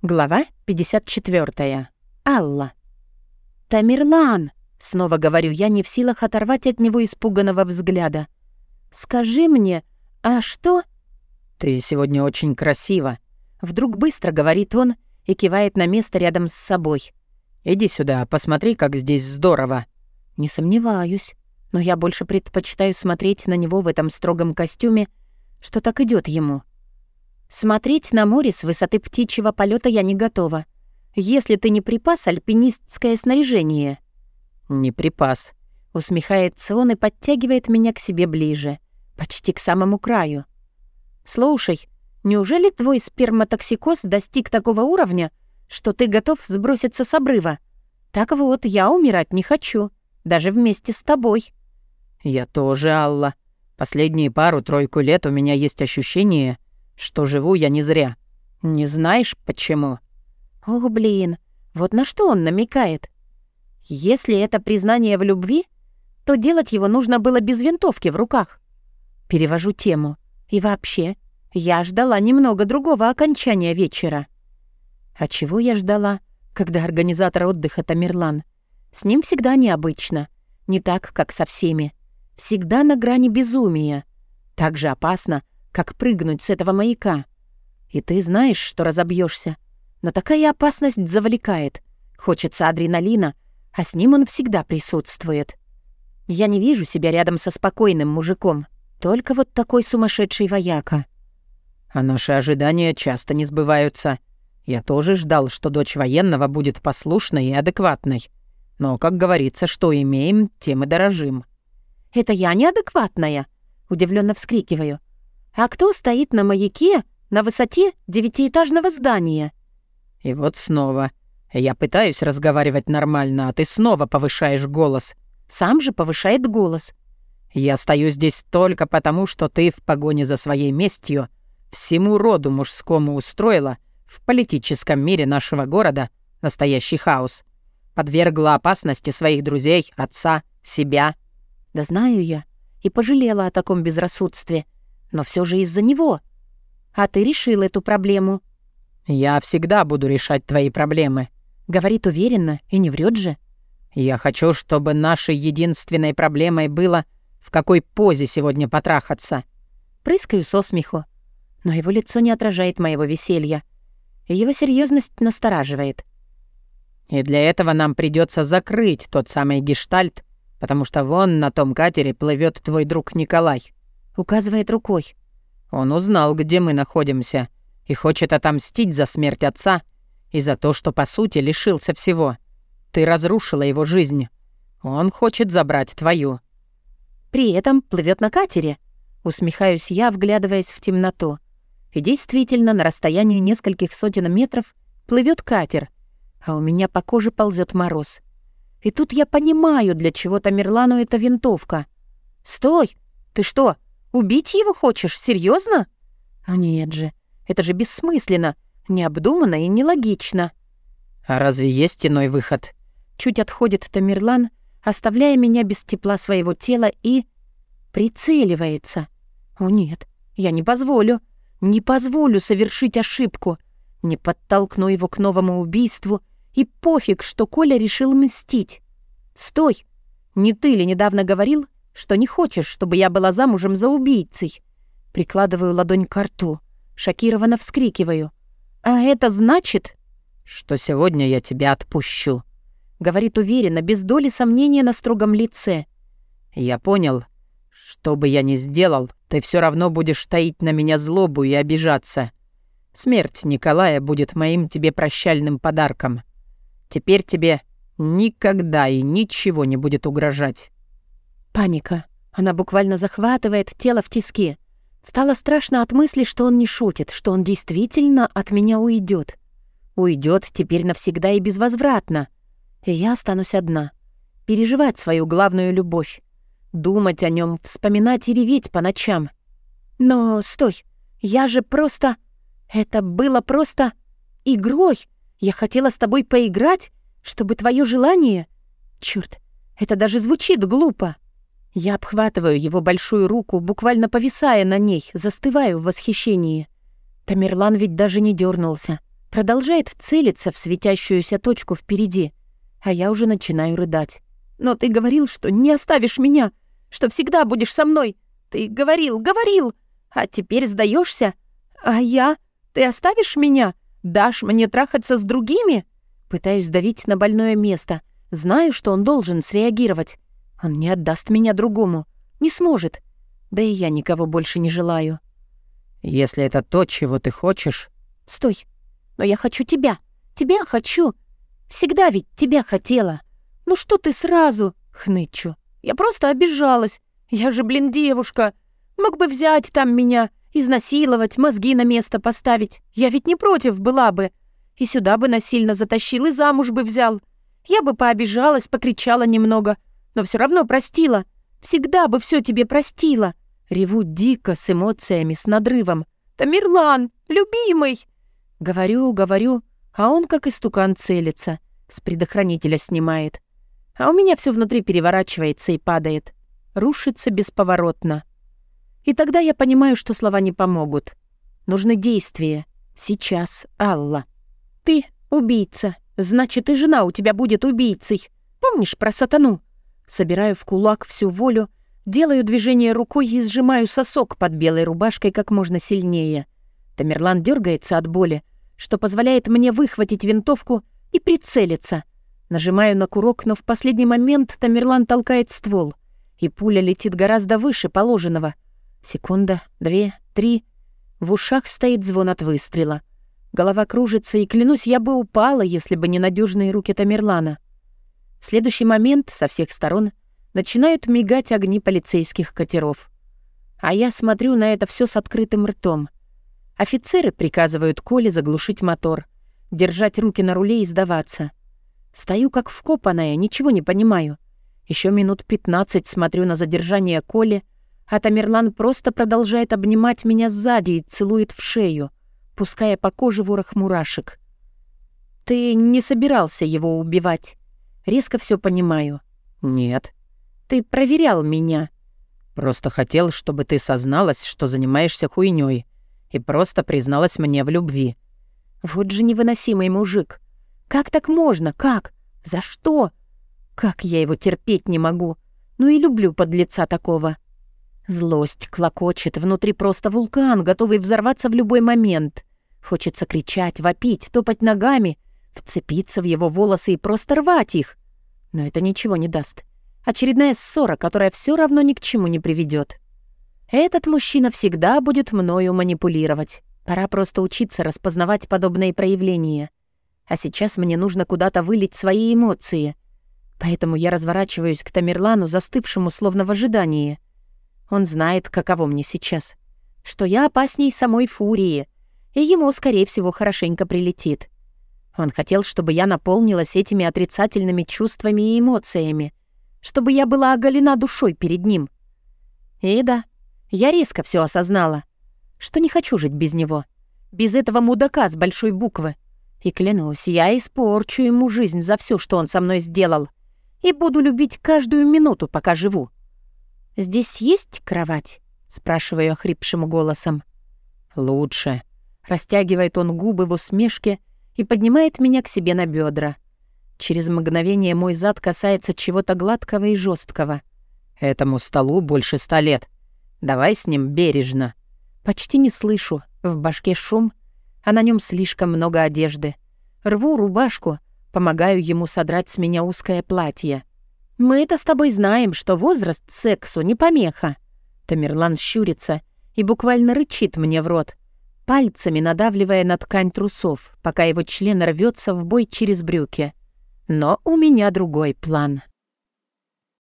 Глава 54. Алла. «Тамерлан!» — снова говорю я, не в силах оторвать от него испуганного взгляда. «Скажи мне, а что...» «Ты сегодня очень красива», — вдруг быстро говорит он и кивает на место рядом с собой. «Иди сюда, посмотри, как здесь здорово». Не сомневаюсь, но я больше предпочитаю смотреть на него в этом строгом костюме, что так идет ему. Смотреть на море с высоты птичьего полета я не готова. Если ты не припас альпинистское снаряжение. Не припас. Усмехается он и подтягивает меня к себе ближе, почти к самому краю. Слушай, неужели твой сперматоксикоз достиг такого уровня, что ты готов сброситься с обрыва? Так вот, я умирать не хочу, даже вместе с тобой. Я тоже, Алла. Последние пару-тройку лет у меня есть ощущение, что живу я не зря. Не знаешь, почему?» «Ох, блин, вот на что он намекает? Если это признание в любви, то делать его нужно было без винтовки в руках. Перевожу тему. И вообще, я ждала немного другого окончания вечера. А чего я ждала, когда организатор отдыха Тамерлан? С ним всегда необычно. Не так, как со всеми. Всегда на грани безумия. Так же опасно, как прыгнуть с этого маяка. И ты знаешь, что разобьешься, но такая опасность завлекает. Хочется адреналина, а с ним он всегда присутствует. Я не вижу себя рядом со спокойным мужиком, только вот такой сумасшедший вояка. А наши ожидания часто не сбываются. Я тоже ждал, что дочь военного будет послушной и адекватной. Но, как говорится, что имеем, тем и дорожим. «Это я неадекватная?» — удивленно вскрикиваю. А кто стоит на маяке на высоте девятиэтажного здания? И вот снова. Я пытаюсь разговаривать нормально, а ты снова повышаешь голос. Сам же повышает голос. Я стою здесь только потому, что ты в погоне за своей местью всему роду мужскому устроила в политическом мире нашего города настоящий хаос. Подвергла опасности своих друзей, отца, себя. Да знаю я. И пожалела о таком безрассудстве — но все же из-за него. А ты решил эту проблему». «Я всегда буду решать твои проблемы», — говорит уверенно и не врет же. «Я хочу, чтобы нашей единственной проблемой было, в какой позе сегодня потрахаться». Прыскаю со смеху, но его лицо не отражает моего веселья. И его серьезность настораживает. «И для этого нам придется закрыть тот самый гештальт, потому что вон на том катере плывет твой друг Николай» указывает рукой. Он узнал, где мы находимся, и хочет отомстить за смерть отца и за то, что, по сути, лишился всего. Ты разрушила его жизнь. Он хочет забрать твою. При этом плывет на катере. Усмехаюсь я, вглядываясь в темноту. И действительно, на расстоянии нескольких сотен метров плывет катер, а у меня по коже ползет мороз. И тут я понимаю, для чего Тамерлану эта винтовка. «Стой! Ты что, Убить его хочешь? Серьезно? Ну нет же, это же бессмысленно, необдуманно и нелогично. А разве есть иной выход? Чуть отходит Тамерлан, оставляя меня без тепла своего тела и... прицеливается. О нет, я не позволю. Не позволю совершить ошибку. Не подтолкну его к новому убийству. И пофиг, что Коля решил мстить. Стой! Не ты ли недавно говорил, что не хочешь, чтобы я была замужем за убийцей. Прикладываю ладонь к рту, шокированно вскрикиваю. А это значит, что сегодня я тебя отпущу, говорит уверенно, без доли сомнения на строгом лице. Я понял. Что бы я ни сделал, ты все равно будешь таить на меня злобу и обижаться. Смерть Николая будет моим тебе прощальным подарком. Теперь тебе никогда и ничего не будет угрожать. Паника. Она буквально захватывает тело в тиски. Стало страшно от мысли, что он не шутит, что он действительно от меня уйдет. Уйдет теперь навсегда и безвозвратно. И я останусь одна. Переживать свою главную любовь. Думать о нем, вспоминать и реветь по ночам. Но стой, я же просто... Это было просто игрой. Я хотела с тобой поиграть, чтобы твое желание... Чёрт, это даже звучит глупо. Я обхватываю его большую руку, буквально повисая на ней, застываю в восхищении. Тамерлан ведь даже не дернулся, Продолжает целиться в светящуюся точку впереди, а я уже начинаю рыдать. «Но ты говорил, что не оставишь меня, что всегда будешь со мной. Ты говорил, говорил, а теперь сдаешься. А я? Ты оставишь меня? Дашь мне трахаться с другими?» Пытаюсь давить на больное место. Знаю, что он должен среагировать. Он не отдаст меня другому. Не сможет. Да и я никого больше не желаю. «Если это то, чего ты хочешь...» «Стой. Но я хочу тебя. Тебя хочу. Всегда ведь тебя хотела. Ну что ты сразу?» — хнычу. «Я просто обижалась. Я же, блин, девушка. Мог бы взять там меня, изнасиловать, мозги на место поставить. Я ведь не против была бы. И сюда бы насильно затащил, и замуж бы взял. Я бы пообижалась, покричала немного, но все равно простила. Всегда бы все тебе простила. Реву дико, с эмоциями, с надрывом. «Тамерлан, любимый!» Говорю, говорю, а он как истукан целится. С предохранителя снимает. А у меня все внутри переворачивается и падает. Рушится бесповоротно. И тогда я понимаю, что слова не помогут. Нужны действия. Сейчас, Алла. Ты убийца. Значит, и жена у тебя будет убийцей. Помнишь про сатану? Собираю в кулак всю волю, делаю движение рукой и сжимаю сосок под белой рубашкой как можно сильнее. Тамерлан дергается от боли, что позволяет мне выхватить винтовку и прицелиться. Нажимаю на курок, но в последний момент Тамерлан толкает ствол, и пуля летит гораздо выше положенного. Секунда, две, три. В ушах стоит звон от выстрела. Голова кружится, и, клянусь, я бы упала, если бы не надежные руки Тамерлана. В следующий момент со всех сторон начинают мигать огни полицейских катеров. А я смотрю на это все с открытым ртом. Офицеры приказывают Коле заглушить мотор, держать руки на руле и сдаваться. Стою как вкопанная, ничего не понимаю. Еще минут пятнадцать смотрю на задержание Коли, а Тамерлан просто продолжает обнимать меня сзади и целует в шею — пуская по коже ворох мурашек. «Ты не собирался его убивать. Резко все понимаю». «Нет». «Ты проверял меня». «Просто хотел, чтобы ты созналась, что занимаешься хуйней, и просто призналась мне в любви». «Вот же невыносимый мужик. Как так можно? Как? За что? Как я его терпеть не могу? Ну и люблю подлеца такого». Злость клокочет, внутри просто вулкан, готовый взорваться в любой момент. Хочется кричать, вопить, топать ногами, вцепиться в его волосы и просто рвать их. Но это ничего не даст. Очередная ссора, которая все равно ни к чему не приведет. Этот мужчина всегда будет мною манипулировать. Пора просто учиться распознавать подобные проявления. А сейчас мне нужно куда-то вылить свои эмоции. Поэтому я разворачиваюсь к Тамерлану, застывшему словно в ожидании. Он знает, каково мне сейчас. Что я опасней самой Фурии — и ему, скорее всего, хорошенько прилетит. Он хотел, чтобы я наполнилась этими отрицательными чувствами и эмоциями, чтобы я была оголена душой перед ним. И да, я резко все осознала, что не хочу жить без него, без этого мудака с большой буквы. И клянусь, я испорчу ему жизнь за все, что он со мной сделал, и буду любить каждую минуту, пока живу. «Здесь есть кровать?» — спрашиваю охрипшим голосом. «Лучше», Растягивает он губы в усмешке и поднимает меня к себе на бедра. Через мгновение мой зад касается чего-то гладкого и жесткого. «Этому столу больше ста лет. Давай с ним бережно». Почти не слышу. В башке шум, а на нем слишком много одежды. Рву рубашку, помогаю ему содрать с меня узкое платье. «Мы это с тобой знаем, что возраст сексу не помеха». Тамерлан щурится и буквально рычит мне в рот пальцами надавливая на ткань трусов, пока его член рвется в бой через брюки. Но у меня другой план.